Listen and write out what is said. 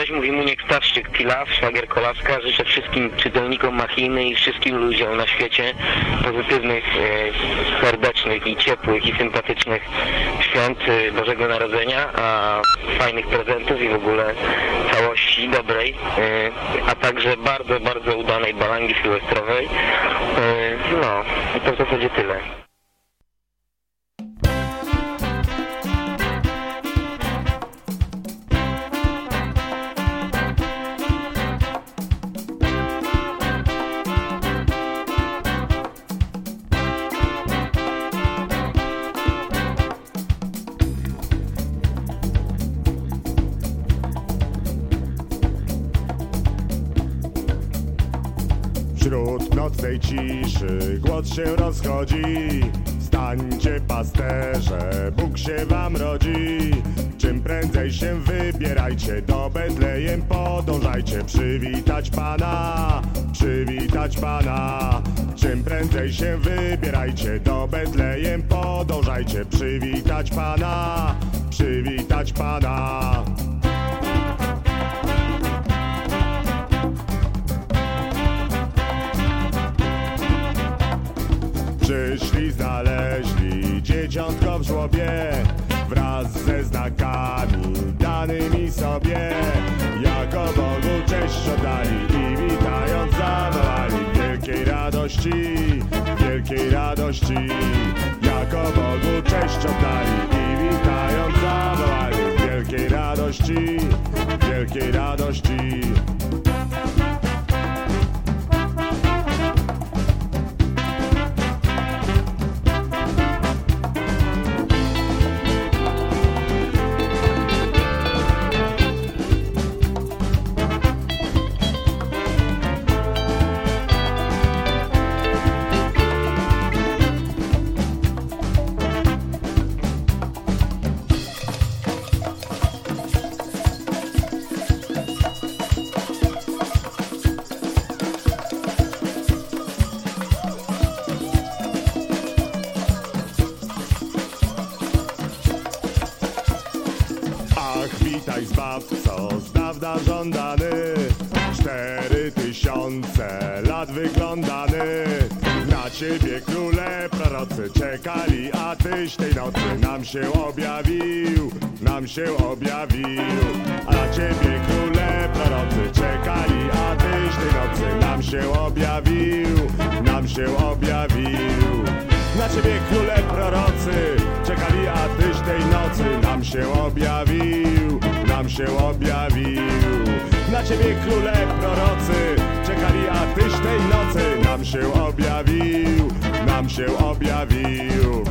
Cześć, mówi Muniek Stawczyk, szwagier Kolaska. Życzę wszystkim czytelnikom Machiny i wszystkim ludziom na świecie pozytywnych, e, serdecznych i ciepłych i sympatycznych świąt e, Bożego Narodzenia, a fajnych prezentów i w ogóle całości dobrej, e, a także bardzo, bardzo udanej balangi sylwestrowej. E, no, i to w zasadzie tyle. Wśród nocnej ciszy głos się rozchodzi. Stańcie pasterze, Bóg się wam rodzi. Czym prędzej się wybierajcie do Betlejem Podążajcie. Przywitać Pana, przywitać Pana. Czym prędzej się wybierajcie do Betlejem Podążajcie. Przywitać Pana, przywitać Pana Przyszli, znaleźli dzieciątko w żłobie Wraz ze znakami danymi sobie. Jako Bogu cześć oddali i witając zawołali Wielkiej radości, wielkiej radości. Jako Bogu cześć oddali i witając zawołali Wielkiej radości, wielkiej radości Ach, witaj zbawco, z dawna żądany. Cztery tysiące lat wyglądany. Na ciebie króle prorocy czekali A tyś tej nocy nam się objawił Nam się objawił. A na ciebie króle prorocy czekali A tyś tej nocy nam się objawił Nam się objawił. Na ciebie króle prorocy czekali, a tyś tej nocy nam się objawił, nam się objawił. Na ciebie króle prorocy czekali, a tyś tej nocy nam się objawił, nam się objawił.